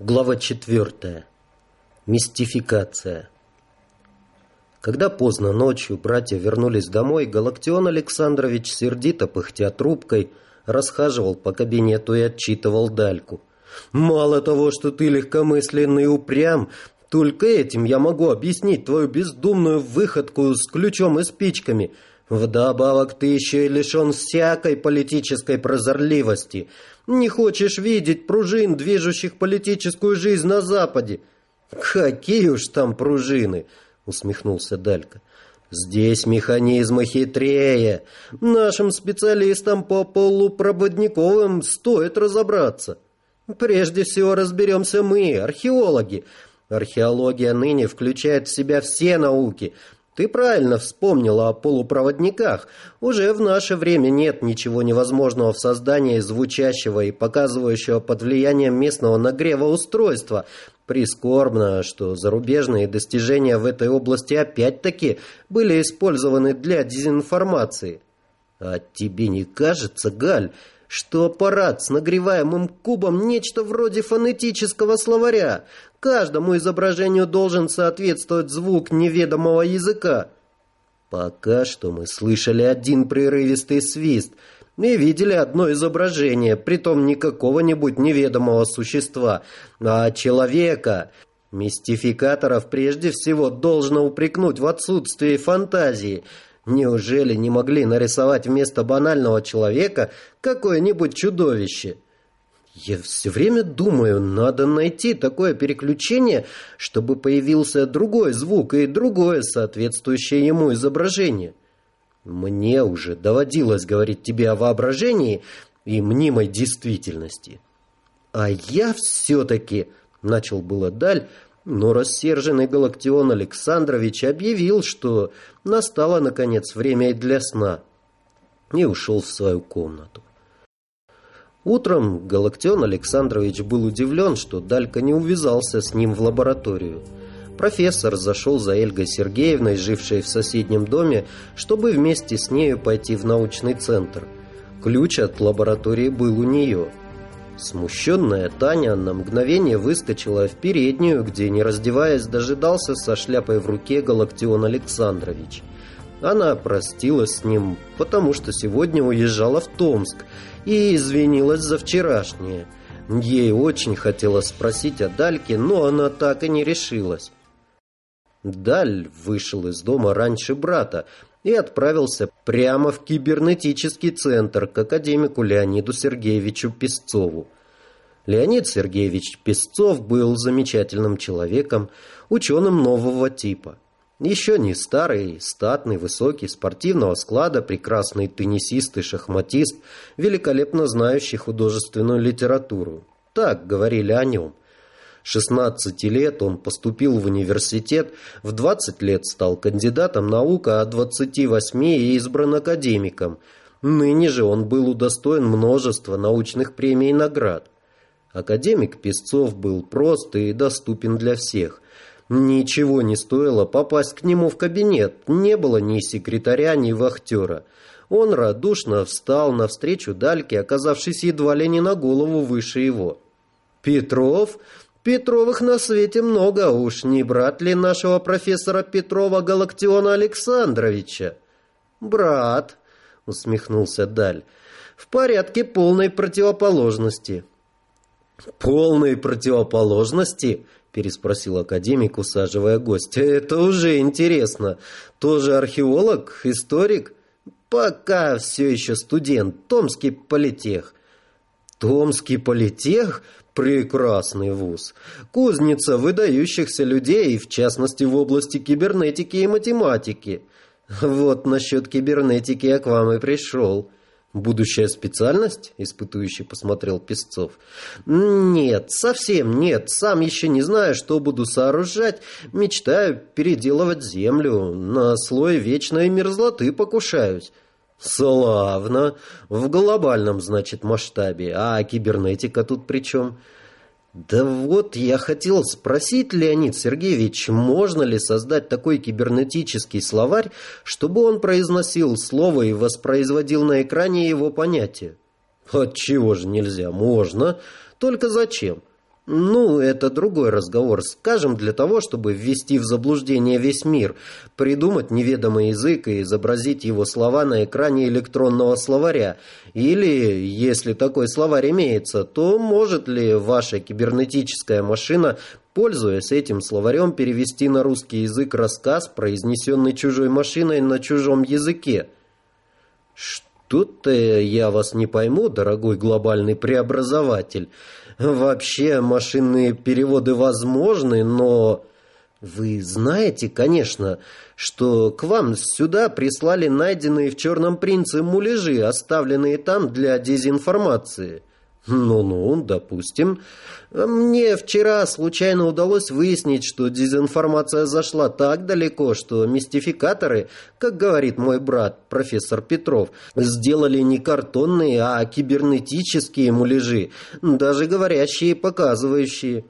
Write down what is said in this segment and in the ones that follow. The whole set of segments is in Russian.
Глава четвертая. Мистификация. Когда поздно ночью братья вернулись домой, Галактион Александрович, сердито пыхтя трубкой, расхаживал по кабинету и отчитывал Дальку. «Мало того, что ты легкомысленный и упрям, только этим я могу объяснить твою бездумную выходку с ключом и спичками. Вдобавок ты еще и лишен всякой политической прозорливости». Не хочешь видеть пружин, движущих политическую жизнь на Западе? Какие уж там пружины, усмехнулся Далька. Здесь механизмы хитрее. Нашим специалистам по полупроводниковым стоит разобраться. Прежде всего разберемся мы, археологи. Археология ныне включает в себя все науки, ты правильно вспомнила о полупроводниках. Уже в наше время нет ничего невозможного в создании звучащего и показывающего под влиянием местного нагрева устройства. Прискорбно, что зарубежные достижения в этой области опять-таки были использованы для дезинформации. А тебе не кажется, Галь, что аппарат с нагреваемым кубом нечто вроде фонетического словаря. Каждому изображению должен соответствовать звук неведомого языка. Пока что мы слышали один прерывистый свист и видели одно изображение, притом не какого-нибудь неведомого существа, а человека. Мистификаторов прежде всего должно упрекнуть в отсутствии фантазии – Неужели не могли нарисовать вместо банального человека какое-нибудь чудовище? Я все время думаю, надо найти такое переключение, чтобы появился другой звук и другое соответствующее ему изображение. Мне уже доводилось говорить тебе о воображении и мнимой действительности. А я все-таки, начал было Даль, но рассерженный Галактион Александрович объявил, что настало, наконец, время и для сна, и ушел в свою комнату. Утром Галактион Александрович был удивлен, что Далька не увязался с ним в лабораторию. Профессор зашел за Эльгой Сергеевной, жившей в соседнем доме, чтобы вместе с нею пойти в научный центр. Ключ от лаборатории был у нее – Смущенная Таня на мгновение выскочила в переднюю, где, не раздеваясь, дожидался со шляпой в руке Галактион Александрович. Она простилась с ним, потому что сегодня уезжала в Томск и извинилась за вчерашнее. Ей очень хотелось спросить о Дальке, но она так и не решилась. Даль вышел из дома раньше брата и отправился прямо в кибернетический центр к академику Леониду Сергеевичу Песцову. Леонид Сергеевич Песцов был замечательным человеком, ученым нового типа. Еще не старый, статный, высокий, спортивного склада, прекрасный теннисист и шахматист, великолепно знающий художественную литературу. Так говорили о нем. 16 лет он поступил в университет, в 20 лет стал кандидатом наук, а 28 избран академиком. Ныне же он был удостоен множества научных премий и наград. Академик Песцов был прост и доступен для всех. Ничего не стоило попасть к нему в кабинет, не было ни секретаря, ни вахтера. Он радушно встал навстречу Дальке, оказавшись едва ли не на голову выше его. «Петров?» Петровых на свете много, уж не брат ли нашего профессора Петрова Галактиона Александровича? Брат, усмехнулся Даль, в порядке полной противоположности. Полной противоположности? Переспросил академик, усаживая гостя. Это уже интересно. Тоже археолог, историк? Пока все еще студент, Томский политех. Томский политех? Прекрасный вуз. Кузница выдающихся людей, в частности в области кибернетики и математики. Вот насчет кибернетики я к вам и пришел. Будущая специальность? Испытующий посмотрел Песцов. Нет, совсем нет. Сам еще не знаю, что буду сооружать. Мечтаю переделывать землю. На слой вечной мерзлоты покушаюсь. Славно. В глобальном, значит, масштабе. А кибернетика тут при чем? Да вот, я хотел спросить, Леонид Сергеевич, можно ли создать такой кибернетический словарь, чтобы он произносил слово и воспроизводил на экране его понятие? Отчего же нельзя? Можно. Только зачем? Ну, это другой разговор. Скажем, для того, чтобы ввести в заблуждение весь мир, придумать неведомый язык и изобразить его слова на экране электронного словаря. Или, если такой словарь имеется, то может ли ваша кибернетическая машина, пользуясь этим словарем, перевести на русский язык рассказ, произнесенный чужой машиной на чужом языке? Что-то я вас не пойму, дорогой глобальный преобразователь. Вообще машинные переводы возможны, но... Вы знаете, конечно, что к вам сюда прислали найденные в «Черном принце» муляжи, оставленные там для дезинформации. Ну-ну, допустим. Мне вчера случайно удалось выяснить, что дезинформация зашла так далеко, что мистификаторы, как говорит мой брат, профессор Петров, сделали не картонные, а кибернетические муляжи, даже говорящие показывающие.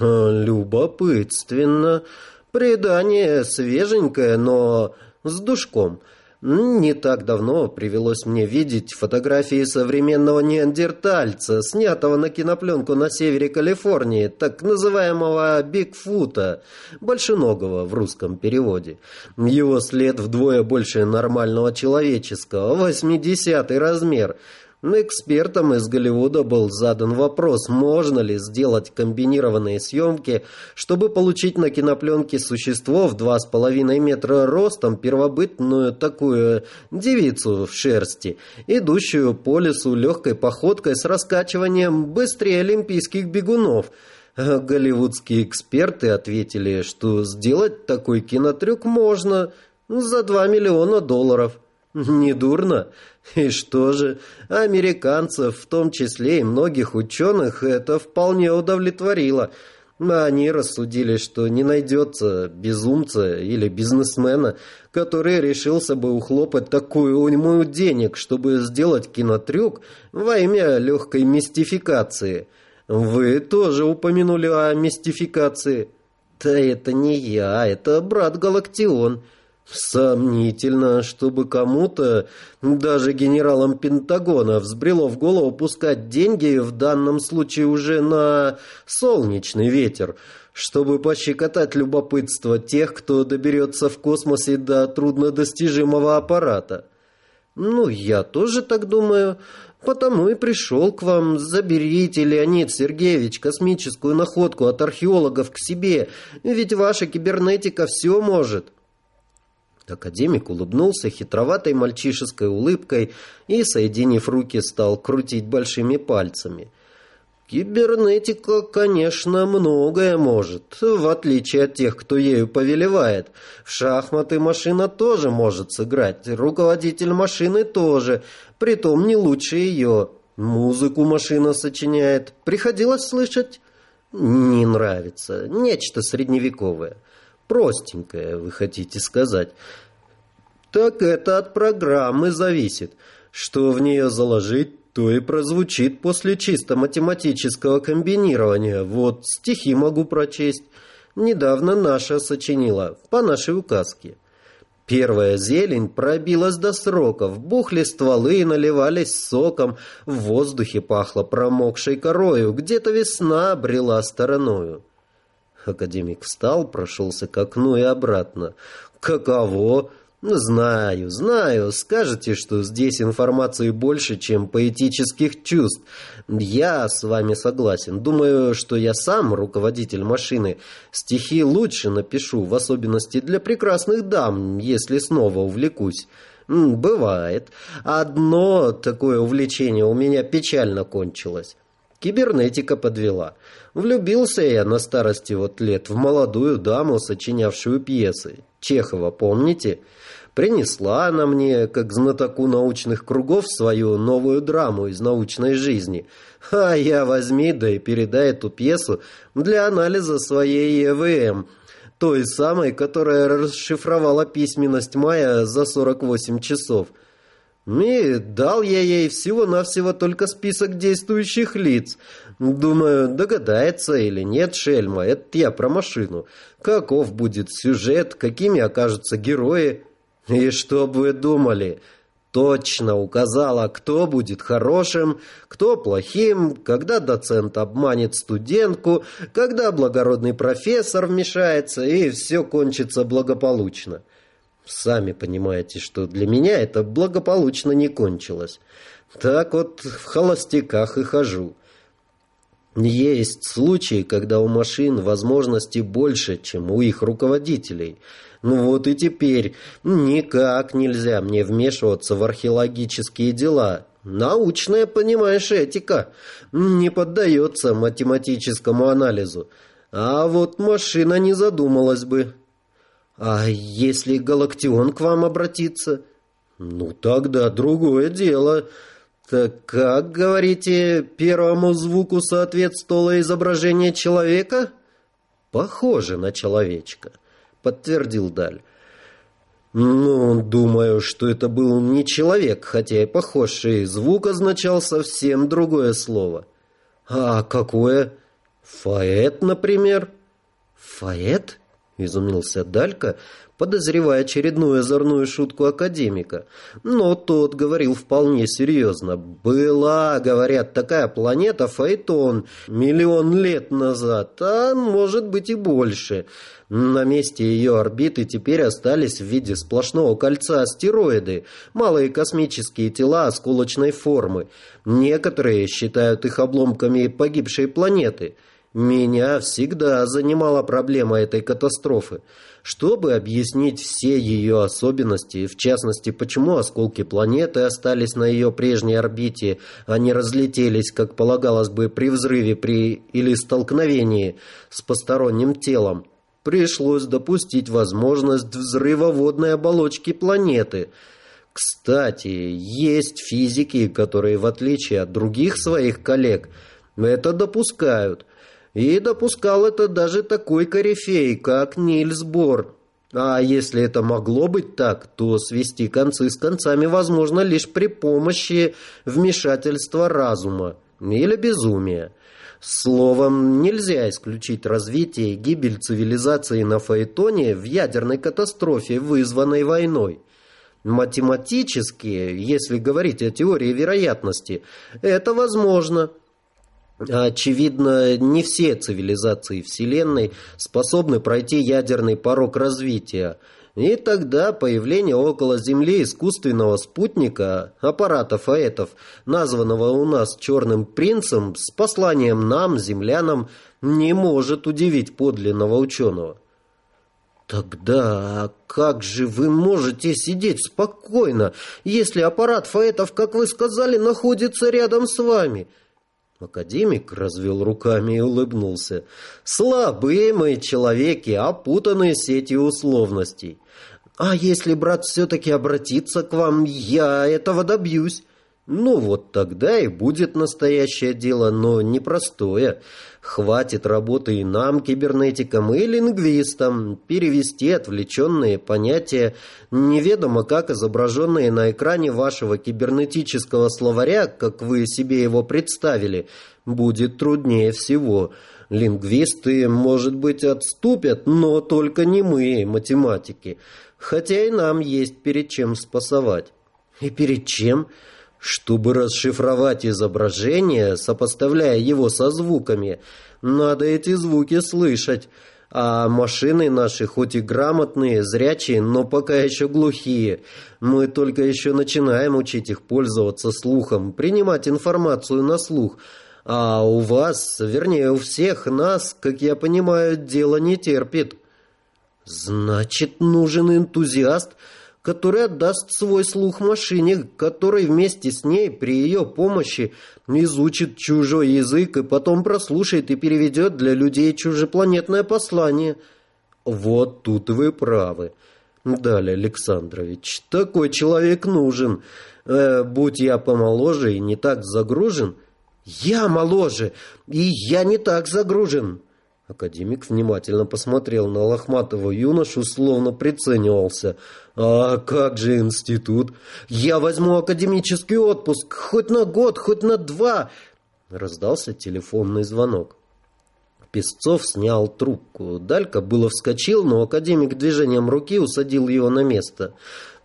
Любопытственно. Предание свеженькое, но с душком. Не так давно привелось мне видеть фотографии современного неандертальца, снятого на кинопленку на севере Калифорнии, так называемого Бигфута, большеногого в русском переводе. Его след вдвое больше нормального человеческого, 80 размер – Экспертам из Голливуда был задан вопрос, можно ли сделать комбинированные съемки, чтобы получить на кинопленке существо в два с половиной метра ростом, первобытную такую девицу в шерсти, идущую по лесу легкой походкой с раскачиванием быстрее олимпийских бегунов. Голливудские эксперты ответили, что сделать такой кинотрюк можно за 2 миллиона долларов. Недурно. И что же, американцев, в том числе и многих ученых, это вполне удовлетворило. Они рассудили, что не найдется безумца или бизнесмена, который решился бы ухлопать такую уйму денег, чтобы сделать кинотрюк во имя легкой мистификации. Вы тоже упомянули о мистификации. Да это не я, это брат Галактион. Сомнительно, чтобы кому-то, даже генералам Пентагона, взбрело в голову пускать деньги, в данном случае уже на солнечный ветер, чтобы пощекотать любопытство тех, кто доберется в космосе до труднодостижимого аппарата. Ну, я тоже так думаю, потому и пришел к вам. Заберите, Леонид Сергеевич, космическую находку от археологов к себе, ведь ваша кибернетика все может». Академик улыбнулся хитроватой мальчишеской улыбкой и, соединив руки, стал крутить большими пальцами. Кибернетика, конечно, многое может, в отличие от тех, кто ею повелевает. В шахматы машина тоже может сыграть, руководитель машины тоже, притом не лучше ее. Музыку машина сочиняет. Приходилось слышать? Не нравится. Нечто средневековое. Простенькое, вы хотите сказать. Так это от программы зависит. Что в нее заложить, то и прозвучит после чисто математического комбинирования. Вот стихи могу прочесть. Недавно наша сочинила, по нашей указке. Первая зелень пробилась до сроков, бухли стволы и наливались соком, в воздухе пахло промокшей корою, где-то весна обрела стороною. Академик встал, прошелся к окну и обратно. «Каково?» «Знаю, знаю. Скажете, что здесь информации больше, чем поэтических чувств. Я с вами согласен. Думаю, что я сам руководитель машины. Стихи лучше напишу, в особенности для прекрасных дам, если снова увлекусь». «Бывает. Одно такое увлечение у меня печально кончилось». Кибернетика подвела. Влюбился я на старости вот лет в молодую даму, сочинявшую пьесы. Чехова, помните? Принесла она мне, как знатоку научных кругов, свою новую драму из научной жизни. А я возьми, да и передай эту пьесу для анализа своей ЕВМ, той самой, которая расшифровала письменность Майя за 48 часов. И дал я ей всего-навсего только список действующих лиц. Думаю, догадается или нет Шельма, это я про машину. Каков будет сюжет, какими окажутся герои. И что бы вы думали? точно указала, кто будет хорошим, кто плохим, когда доцент обманет студентку, когда благородный профессор вмешается, и все кончится благополучно. Сами понимаете, что для меня это благополучно не кончилось. Так вот в холостяках и хожу. Есть случаи, когда у машин возможностей больше, чем у их руководителей – ну вот и теперь никак нельзя мне вмешиваться в археологические дела. Научная, понимаешь, этика не поддается математическому анализу. А вот машина не задумалась бы. А если Галактион к вам обратится? Ну тогда другое дело. Так как, говорите, первому звуку соответствовало изображение человека? Похоже на человечка подтвердил Даль. «Ну, думаю, что это был не человек, хотя и похож, и звук означал совсем другое слово». «А какое? Фаэт, например?» «Фаэт?» — изумился Далька, подозревая очередную озорную шутку академика. Но тот говорил вполне серьезно. «Была, говорят, такая планета Фаэтон миллион лет назад, а может быть и больше». На месте ее орбиты теперь остались в виде сплошного кольца астероиды, малые космические тела осколочной формы. Некоторые считают их обломками погибшей планеты. Меня всегда занимала проблема этой катастрофы. Чтобы объяснить все ее особенности, в частности, почему осколки планеты остались на ее прежней орбите, а не разлетелись, как полагалось бы при взрыве при или столкновении с посторонним телом, пришлось допустить возможность взрыва водной оболочки планеты. Кстати, есть физики, которые, в отличие от других своих коллег, это допускают. И допускал это даже такой корифей, как Нильс Бор. А если это могло быть так, то свести концы с концами возможно лишь при помощи вмешательства разума или безумия. Словом, нельзя исключить развитие и гибель цивилизации на Фаэтоне в ядерной катастрофе, вызванной войной. Математически, если говорить о теории вероятности, это возможно. Очевидно, не все цивилизации Вселенной способны пройти ядерный порог развития – и тогда появление около Земли искусственного спутника, аппарата Фаэтов, названного у нас «Черным принцем», с посланием нам, землянам, не может удивить подлинного ученого. Тогда как же вы можете сидеть спокойно, если аппарат Фаэтов, как вы сказали, находится рядом с вами?» Академик развел руками и улыбнулся. «Слабые мы человеки, опутанные сетью условностей. А если брат все-таки обратится к вам, я этого добьюсь. Ну вот тогда и будет настоящее дело, но непростое. Хватит работы и нам, кибернетикам, и лингвистам, перевести отвлеченные понятия, неведомо как изображенные на экране вашего кибернетического словаря, как вы себе его представили, будет труднее всего. Лингвисты, может быть, отступят, но только не мы, математики хотя и нам есть перед чем спасовать. И перед чем? Чтобы расшифровать изображение, сопоставляя его со звуками, надо эти звуки слышать. А машины наши хоть и грамотные, зрячие, но пока еще глухие. Мы только еще начинаем учить их пользоваться слухом, принимать информацию на слух. А у вас, вернее, у всех нас, как я понимаю, дело не терпит. Значит, нужен энтузиаст, который отдаст свой слух машине, который вместе с ней при ее помощи изучит чужой язык и потом прослушает и переведет для людей чужепланетное послание. Вот тут вы правы. Далее, Александрович, такой человек нужен. Э, будь я помоложе и не так загружен... Я моложе, и я не так загружен, Академик внимательно посмотрел на лохматого юношу, словно приценивался. «А как же институт? Я возьму академический отпуск, хоть на год, хоть на два!» Раздался телефонный звонок. Песцов снял трубку. Далька было вскочил, но академик движением руки усадил его на место.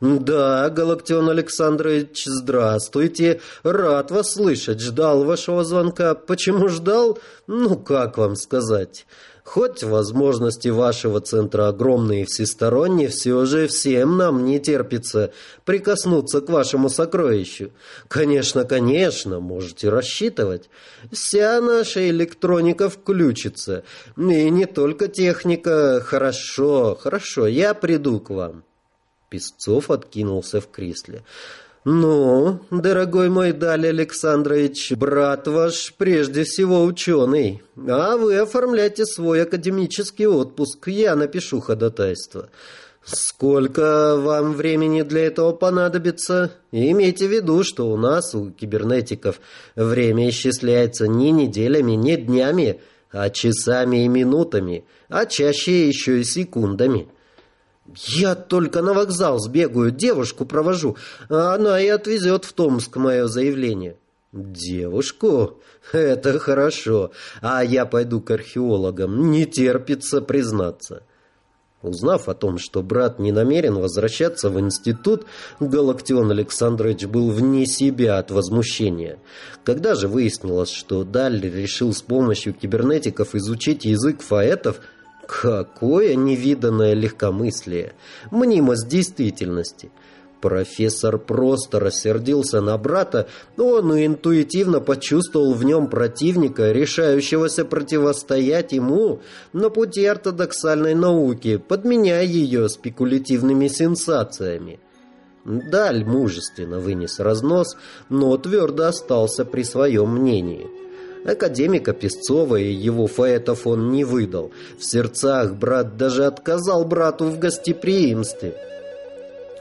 «Да, Галактион Александрович, здравствуйте. Рад вас слышать. Ждал вашего звонка. Почему ждал? Ну, как вам сказать? Хоть возможности вашего центра огромные и всесторонние, все же всем нам не терпится прикоснуться к вашему сокровищу. Конечно, конечно, можете рассчитывать. Вся наша электроника включится. И не только техника. Хорошо, хорошо, я приду к вам». Песцов откинулся в кресле. «Ну, дорогой мой Даль Александрович, брат ваш прежде всего ученый, а вы оформляйте свой академический отпуск, я напишу ходатайство. Сколько вам времени для этого понадобится? имейте в виду, что у нас, у кибернетиков, время исчисляется не неделями, не днями, а часами и минутами, а чаще еще и секундами». «Я только на вокзал сбегаю, девушку провожу, она и отвезет в Томск мое заявление». «Девушку? Это хорошо. А я пойду к археологам. Не терпится признаться». Узнав о том, что брат не намерен возвращаться в институт, Галактион Александрович был вне себя от возмущения. Когда же выяснилось, что Даль решил с помощью кибернетиков изучить язык фаэтов – Какое невиданное легкомыслие! Мнимость действительности! Профессор просто рассердился на брата, он интуитивно почувствовал в нем противника, решающегося противостоять ему на пути ортодоксальной науки, подменяя ее спекулятивными сенсациями. Даль мужественно вынес разнос, но твердо остался при своем мнении – Академика Песцова и его фаэтов он не выдал. В сердцах брат даже отказал брату в гостеприимстве.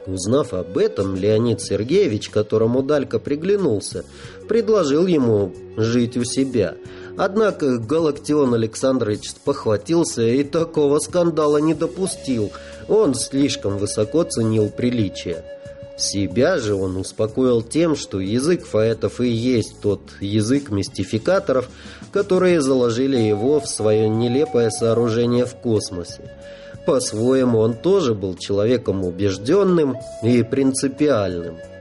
Узнав об этом, Леонид Сергеевич, которому Далька приглянулся, предложил ему жить у себя. Однако Галактион Александрович похватился и такого скандала не допустил. Он слишком высоко ценил приличие. Себя же он успокоил тем, что язык фаэтов и есть тот язык мистификаторов, которые заложили его в свое нелепое сооружение в космосе. По-своему он тоже был человеком убежденным и принципиальным –